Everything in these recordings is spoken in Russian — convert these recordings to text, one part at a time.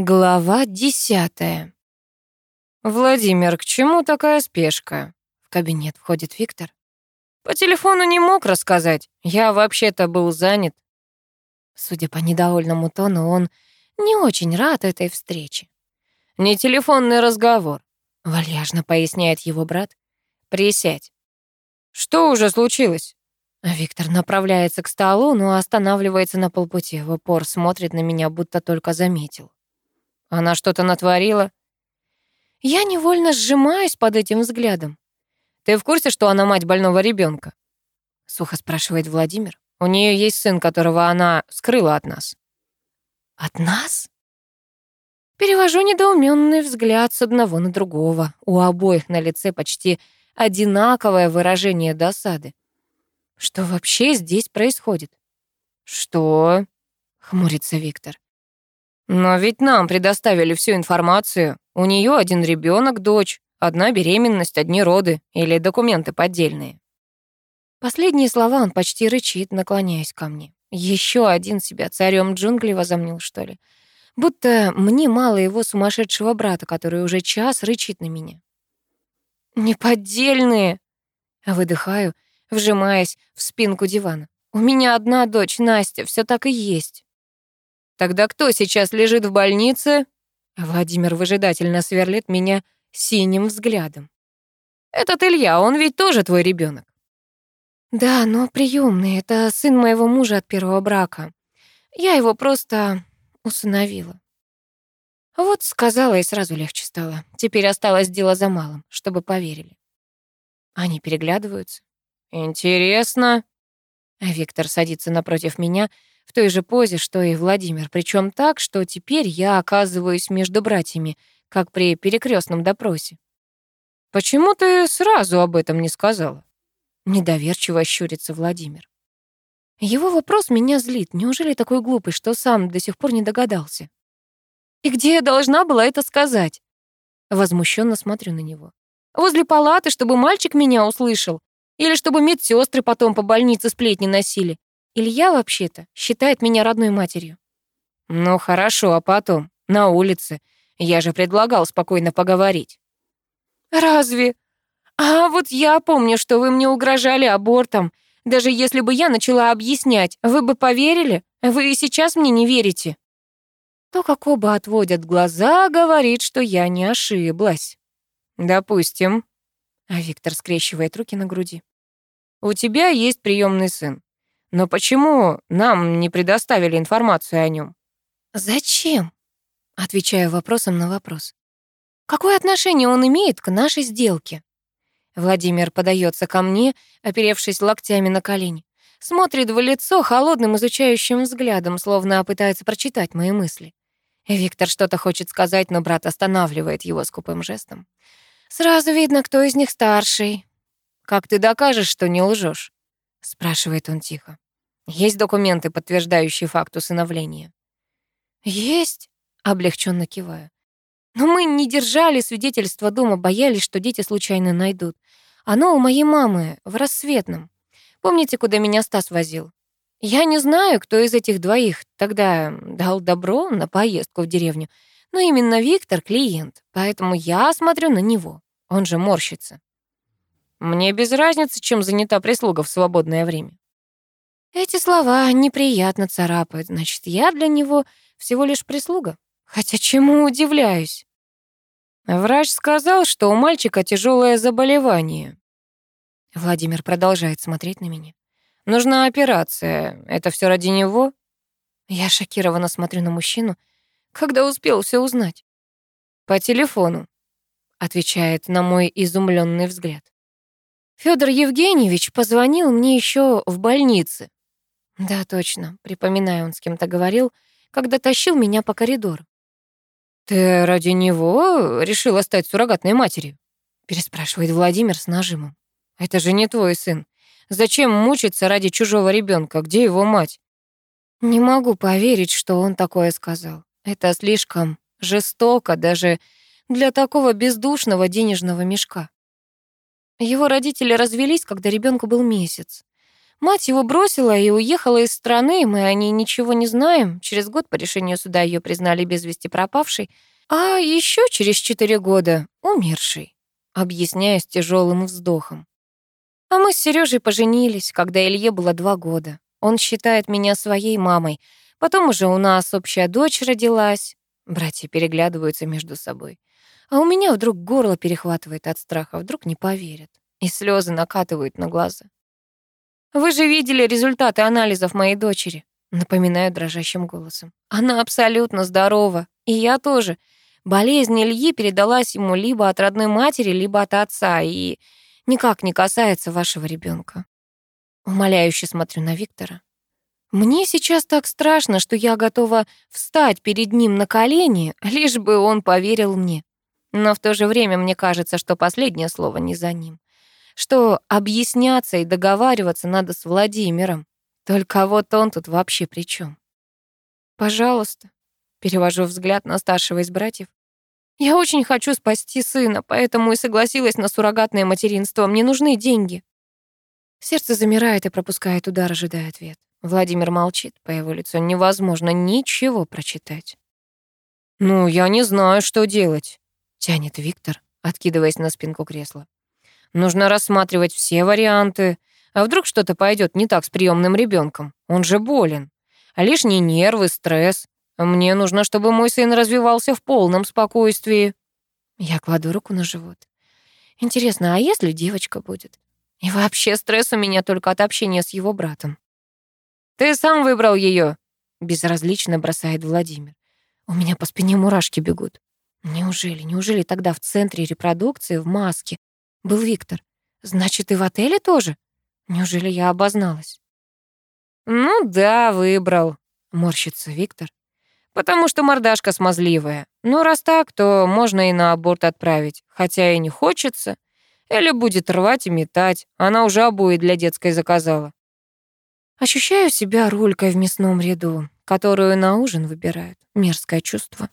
Глава десятая. «Владимир, к чему такая спешка?» В кабинет входит Виктор. «По телефону не мог рассказать. Я вообще-то был занят». Судя по недовольному тону, он не очень рад этой встрече. «Не телефонный разговор», — вальяжно поясняет его брат. «Присядь». «Что уже случилось?» Виктор направляется к столу, но останавливается на полпути. В упор смотрит на меня, будто только заметил. Она что-то натворила? Я невольно сжимаюсь под этим взглядом. Ты в курсе, что она мать больного ребенка? Сухо спрашивает Владимир. У нее есть сын, которого она скрыла от нас. От нас? Перевожу недоуменный взгляд с одного на другого. У обоих на лице почти одинаковое выражение досады. Что вообще здесь происходит? Что? Хмурится Виктор. Но ведь нам предоставили всю информацию. У нее один ребенок, дочь, одна беременность, одни роды или документы поддельные. Последние слова он почти рычит, наклоняясь ко мне. Еще один себя царем джунглей возомнил, что ли? Будто мне мало его сумасшедшего брата, который уже час рычит на меня. «Неподдельные!» Выдыхаю, вжимаясь в спинку дивана. «У меня одна дочь, Настя, все так и есть». Тогда кто сейчас лежит в больнице? Владимир выжидательно сверлит меня синим взглядом. Этот Илья, он ведь тоже твой ребенок. Да, но приемный, это сын моего мужа от первого брака. Я его просто усыновила. Вот сказала, и сразу легче стало. Теперь осталось дело за малым, чтобы поверили. Они переглядываются. Интересно. Виктор садится напротив меня в той же позе, что и Владимир, причем так, что теперь я оказываюсь между братьями, как при перекрестном допросе. «Почему ты сразу об этом не сказала?» Недоверчиво щурится Владимир. Его вопрос меня злит. Неужели такой глупый, что сам до сих пор не догадался? «И где я должна была это сказать?» Возмущенно смотрю на него. «Возле палаты, чтобы мальчик меня услышал? Или чтобы медсестры потом по больнице сплетни носили? Илья вообще-то считает меня родной матерью. Ну хорошо, а потом? На улице. Я же предлагал спокойно поговорить. Разве? А вот я помню, что вы мне угрожали абортом. Даже если бы я начала объяснять, вы бы поверили? Вы и сейчас мне не верите. То, как оба отводят глаза, говорит, что я не ошиблась. Допустим. А Виктор скрещивает руки на груди. У тебя есть приемный сын. Но почему нам не предоставили информацию о нем? Зачем? Отвечаю вопросом на вопрос. Какое отношение он имеет к нашей сделке? Владимир подается ко мне, оперевшись локтями на колени. Смотрит в лицо холодным изучающим взглядом, словно пытается прочитать мои мысли. Виктор что-то хочет сказать, но брат останавливает его скупым жестом. «Сразу видно, кто из них старший». «Как ты докажешь, что не лжешь? Спрашивает он тихо. Есть документы, подтверждающие факт усыновления? Есть, облегченно киваю. Но мы не держали свидетельства дома, боялись, что дети случайно найдут. Оно у моей мамы в рассветном. Помните, куда меня Стас возил? Я не знаю, кто из этих двоих тогда дал добро на поездку в деревню, но именно Виктор — клиент, поэтому я смотрю на него. Он же морщится. Мне без разницы, чем занята прислуга в свободное время. Эти слова неприятно царапают, значит, я для него всего лишь прислуга. Хотя чему удивляюсь? Врач сказал, что у мальчика тяжелое заболевание. Владимир продолжает смотреть на меня. Нужна операция. Это все ради него? Я шокированно смотрю на мужчину. Когда успел все узнать? По телефону, отвечает на мой изумленный взгляд. Федор Евгеньевич позвонил мне еще в больнице. Да, точно, припоминаю, он с кем-то говорил, когда тащил меня по коридору. «Ты ради него решила стать суррогатной матерью?» переспрашивает Владимир с нажимом. «Это же не твой сын. Зачем мучиться ради чужого ребенка? Где его мать?» Не могу поверить, что он такое сказал. Это слишком жестоко даже для такого бездушного денежного мешка. Его родители развелись, когда ребенку был месяц. Мать его бросила и уехала из страны, мы о ней ничего не знаем. Через год по решению суда ее признали без вести пропавшей, а еще через четыре года умершей, объясняя с тяжелым вздохом. А мы с Сережей поженились, когда Илье было два года. Он считает меня своей мамой. Потом уже у нас общая дочь родилась. Братья переглядываются между собой. А у меня вдруг горло перехватывает от страха, вдруг не поверят. И слезы накатывают на глаза. «Вы же видели результаты анализов моей дочери», напоминаю дрожащим голосом. «Она абсолютно здорова, и я тоже. Болезнь Ильи передалась ему либо от родной матери, либо от отца, и никак не касается вашего ребенка. Умоляюще смотрю на Виктора. Мне сейчас так страшно, что я готова встать перед ним на колени, лишь бы он поверил мне. Но в то же время мне кажется, что последнее слово не за ним. Что объясняться и договариваться надо с Владимиром. Только вот он тут вообще при чем? Пожалуйста. Перевожу взгляд на старшего из братьев. Я очень хочу спасти сына, поэтому и согласилась на суррогатное материнство. Мне нужны деньги. Сердце замирает и пропускает удар, ожидая ответ. Владимир молчит, по его лицу невозможно ничего прочитать. «Ну, я не знаю, что делать», — тянет Виктор, откидываясь на спинку кресла. «Нужно рассматривать все варианты. А вдруг что-то пойдет не так с приемным ребенком? Он же болен. Лишние нервы, стресс. Мне нужно, чтобы мой сын развивался в полном спокойствии». Я кладу руку на живот. Интересно, а если девочка будет? И вообще стресс у меня только от общения с его братом. «Ты сам выбрал ее, безразлично бросает Владимир. У меня по спине мурашки бегут. Неужели, неужели тогда в центре репродукции в маске был Виктор? Значит, и в отеле тоже? Неужели я обозналась? Ну да, выбрал, морщится Виктор. Потому что мордашка смазливая. Ну, раз так, то можно и на аборт отправить. Хотя и не хочется. Или будет рвать и метать. Она уже обои для детской заказала. Ощущаю себя рулькой в мясном ряду, которую на ужин выбирают. Мерзкое чувство.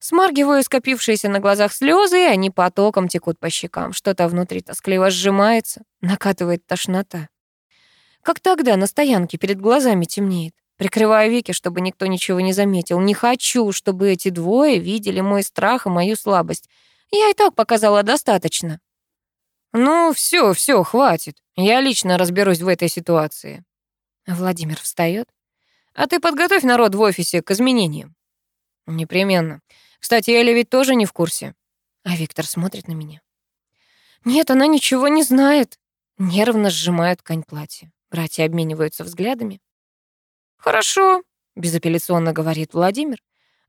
Смаргиваю скопившиеся на глазах слезы, и они потоком текут по щекам. Что-то внутри тоскливо сжимается, накатывает тошнота. Как тогда на стоянке перед глазами темнеет. Прикрываю веки, чтобы никто ничего не заметил. Не хочу, чтобы эти двое видели мой страх и мою слабость. Я и так показала достаточно. Ну, все, все, хватит. Я лично разберусь в этой ситуации. Владимир встает. А ты подготовь народ в офисе к изменениям. Непременно. Кстати, Эля ведь тоже не в курсе. А Виктор смотрит на меня. Нет, она ничего не знает. Нервно сжимают ткань платья. Братья обмениваются взглядами. Хорошо, безапелляционно говорит Владимир.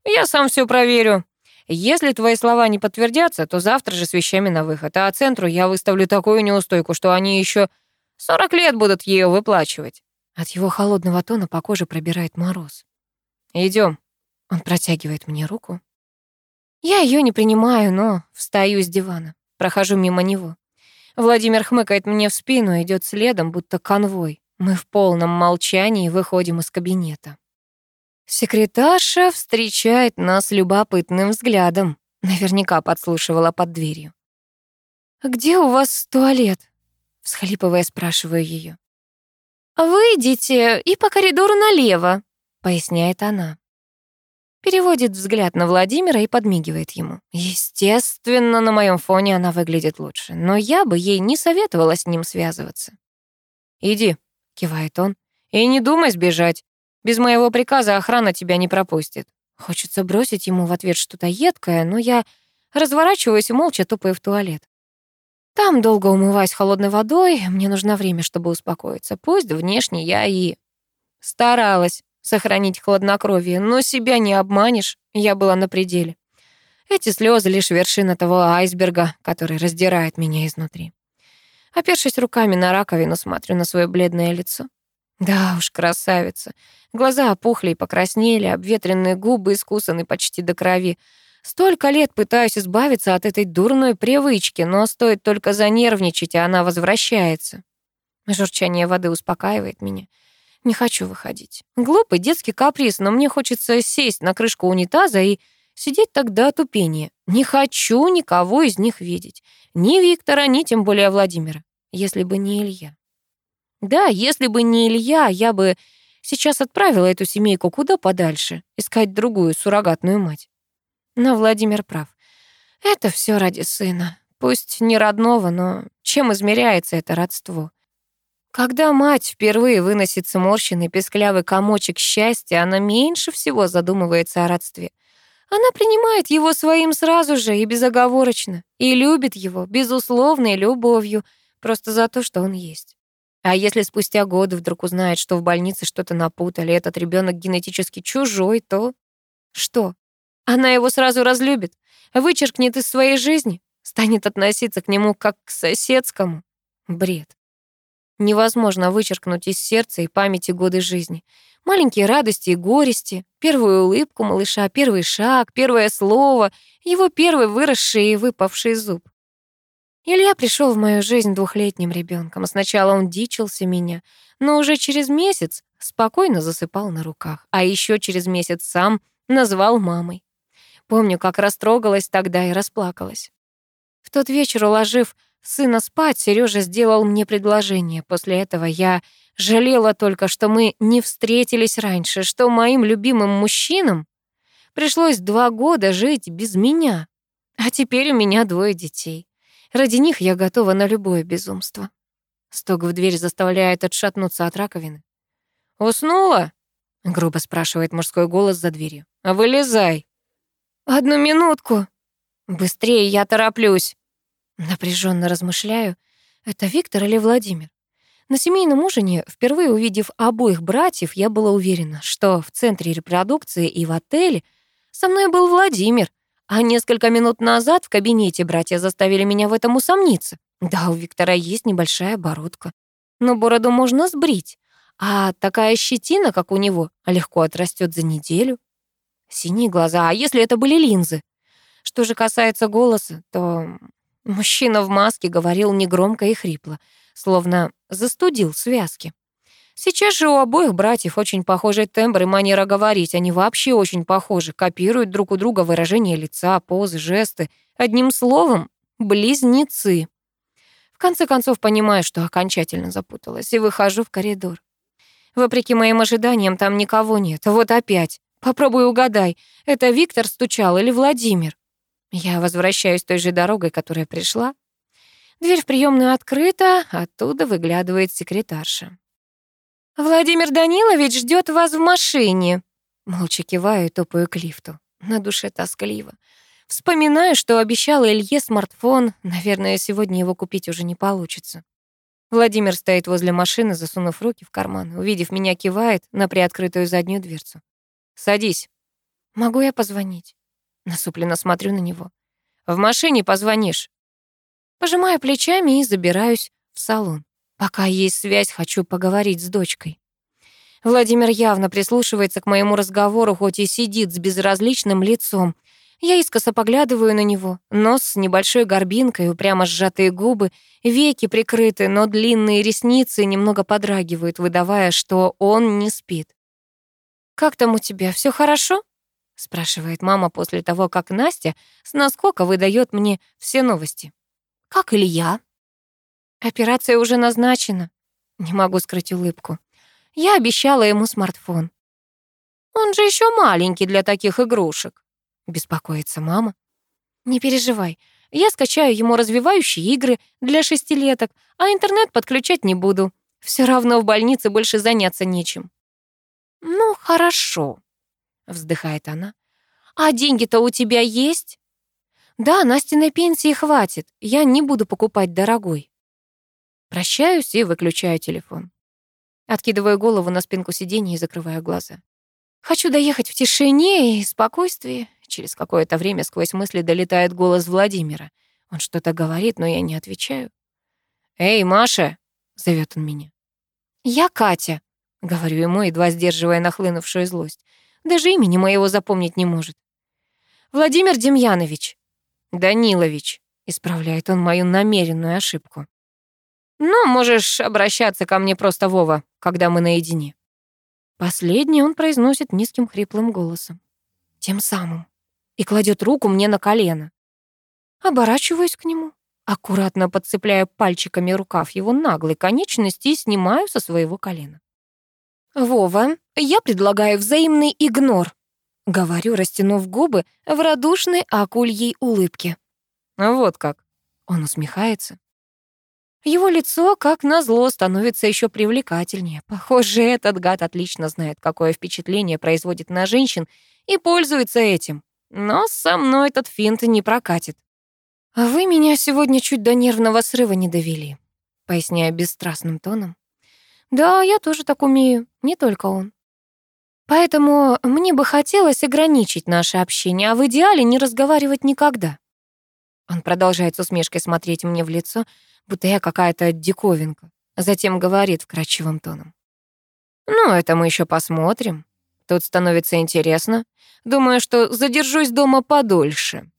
Я сам все проверю. Если твои слова не подтвердятся, то завтра же с вещами на выход. А центру я выставлю такую неустойку, что они еще 40 лет будут ее выплачивать. От его холодного тона по коже пробирает мороз. Идем. Он протягивает мне руку. Я ее не принимаю, но встаю с дивана, прохожу мимо него. Владимир хмыкает мне в спину идет следом, будто конвой. Мы в полном молчании выходим из кабинета. Секретарша встречает нас любопытным взглядом. Наверняка подслушивала под дверью. «Где у вас туалет?» Всхлипывая, спрашиваю ее. «Выйдите и по коридору налево», — поясняет она. Переводит взгляд на Владимира и подмигивает ему. Естественно, на моем фоне она выглядит лучше, но я бы ей не советовала с ним связываться. «Иди», — кивает он, — «и не думай сбежать. Без моего приказа охрана тебя не пропустит». Хочется бросить ему в ответ что-то едкое, но я разворачиваюсь и молча тупаю в туалет. Там долго умываюсь холодной водой, мне нужно время, чтобы успокоиться. Пусть внешне я и старалась сохранить хладнокровие, но себя не обманешь, я была на пределе. Эти слезы лишь вершина того айсберга, который раздирает меня изнутри. Опершись руками на раковину, смотрю на свое бледное лицо. Да уж, красавица. Глаза опухли и покраснели, обветренные губы искусаны почти до крови. Столько лет пытаюсь избавиться от этой дурной привычки, но стоит только занервничать, и она возвращается. Журчание воды успокаивает меня. Не хочу выходить. Глупый детский каприз, но мне хочется сесть на крышку унитаза и сидеть так до отупения. Не хочу никого из них видеть. Ни Виктора, ни тем более Владимира. Если бы не Илья. Да, если бы не Илья, я бы сейчас отправила эту семейку куда подальше, искать другую суррогатную мать. Но Владимир прав. Это все ради сына. Пусть не родного, но чем измеряется это родство? Когда мать впервые выносит сморщенный песклявый комочек счастья, она меньше всего задумывается о родстве. Она принимает его своим сразу же и безоговорочно, и любит его безусловной любовью, просто за то, что он есть. А если спустя годы вдруг узнает, что в больнице что-то напутали, этот ребенок генетически чужой, то что? Она его сразу разлюбит, вычеркнет из своей жизни, станет относиться к нему как к соседскому. Бред. Невозможно вычеркнуть из сердца и памяти годы жизни. Маленькие радости и горести, первую улыбку малыша, первый шаг, первое слово, его первый выросший и выпавший зуб. Илья пришел в мою жизнь двухлетним ребенком. Сначала он дичился меня, но уже через месяц спокойно засыпал на руках, а еще через месяц сам назвал мамой. Помню, как растрогалась тогда и расплакалась. В тот вечер, уложив сына спать, Сережа сделал мне предложение. После этого я жалела только, что мы не встретились раньше, что моим любимым мужчинам пришлось два года жить без меня. А теперь у меня двое детей. Ради них я готова на любое безумство. Стук в дверь заставляет отшатнуться от раковины. «Уснула?» — грубо спрашивает мужской голос за дверью. «Вылезай!» «Одну минутку!» «Быстрее, я тороплюсь!» Напряженно размышляю, это Виктор или Владимир. На семейном ужине, впервые увидев обоих братьев, я была уверена, что в центре репродукции и в отеле со мной был Владимир, а несколько минут назад в кабинете братья заставили меня в этом усомниться. Да, у Виктора есть небольшая бородка, но бороду можно сбрить, а такая щетина, как у него, легко отрастет за неделю. Синие глаза, а если это были линзы? Что же касается голоса, то Мужчина в маске говорил негромко и хрипло, словно застудил связки. Сейчас же у обоих братьев очень похожий тембр и манера говорить. Они вообще очень похожи, копируют друг у друга выражение лица, позы, жесты. Одним словом, близнецы. В конце концов понимаю, что окончательно запуталась, и выхожу в коридор. Вопреки моим ожиданиям, там никого нет. Вот опять. Попробуй угадай, это Виктор стучал или Владимир? Я возвращаюсь той же дорогой, которая пришла. Дверь в приемную открыта, оттуда выглядывает секретарша. «Владимир Данилович ждет вас в машине». Молча киваю и топаю к лифту. На душе тоскливо. Вспоминаю, что обещала Илье смартфон. Наверное, сегодня его купить уже не получится. Владимир стоит возле машины, засунув руки в карман. Увидев меня, кивает на приоткрытую заднюю дверцу. «Садись». «Могу я позвонить?» Насупленно смотрю на него. «В машине позвонишь». Пожимаю плечами и забираюсь в салон. Пока есть связь, хочу поговорить с дочкой. Владимир явно прислушивается к моему разговору, хоть и сидит с безразличным лицом. Я искоса поглядываю на него. Нос с небольшой горбинкой, упрямо сжатые губы, веки прикрыты, но длинные ресницы немного подрагивают, выдавая, что он не спит. «Как там у тебя, все хорошо?» Спрашивает мама после того, как Настя с наскока выдает мне все новости. Как Илья? Операция уже назначена. Не могу скрыть улыбку. Я обещала ему смартфон. Он же еще маленький для таких игрушек, беспокоится мама. Не переживай, я скачаю ему развивающие игры для шестилеток, а интернет подключать не буду. Все равно в больнице больше заняться нечем. Ну, хорошо, вздыхает она. А деньги-то у тебя есть? Да, Настиной пенсии хватит. Я не буду покупать дорогой. Прощаюсь и выключаю телефон. Откидываю голову на спинку сиденья и закрываю глаза. Хочу доехать в тишине и спокойствии. Через какое-то время сквозь мысли долетает голос Владимира. Он что-то говорит, но я не отвечаю. «Эй, Маша!» — зовет он меня. «Я Катя», — говорю ему, едва сдерживая нахлынувшую злость. Даже имени моего запомнить не может. Владимир Демьянович. Данилович. Исправляет он мою намеренную ошибку. Ну, можешь обращаться ко мне просто Вова, когда мы наедине. Последний он произносит низким хриплым голосом. Тем самым. И кладет руку мне на колено. Оборачиваюсь к нему. аккуратно подцепляю пальчиками рукав его наглой конечности и снимаю со своего колена. «Вова, я предлагаю взаимный игнор», — говорю, растянув губы в радушной акульей улыбке. «Вот как?» — он усмехается. Его лицо, как назло, становится еще привлекательнее. Похоже, этот гад отлично знает, какое впечатление производит на женщин и пользуется этим. Но со мной этот финт не прокатит. «А «Вы меня сегодня чуть до нервного срыва не довели», — поясняя бесстрастным тоном. «Да, я тоже так умею, не только он. Поэтому мне бы хотелось ограничить наше общение, а в идеале не разговаривать никогда». Он продолжает с усмешкой смотреть мне в лицо, будто я какая-то диковинка. Затем говорит вкрадчивым тоном. «Ну, это мы еще посмотрим. Тут становится интересно. Думаю, что задержусь дома подольше.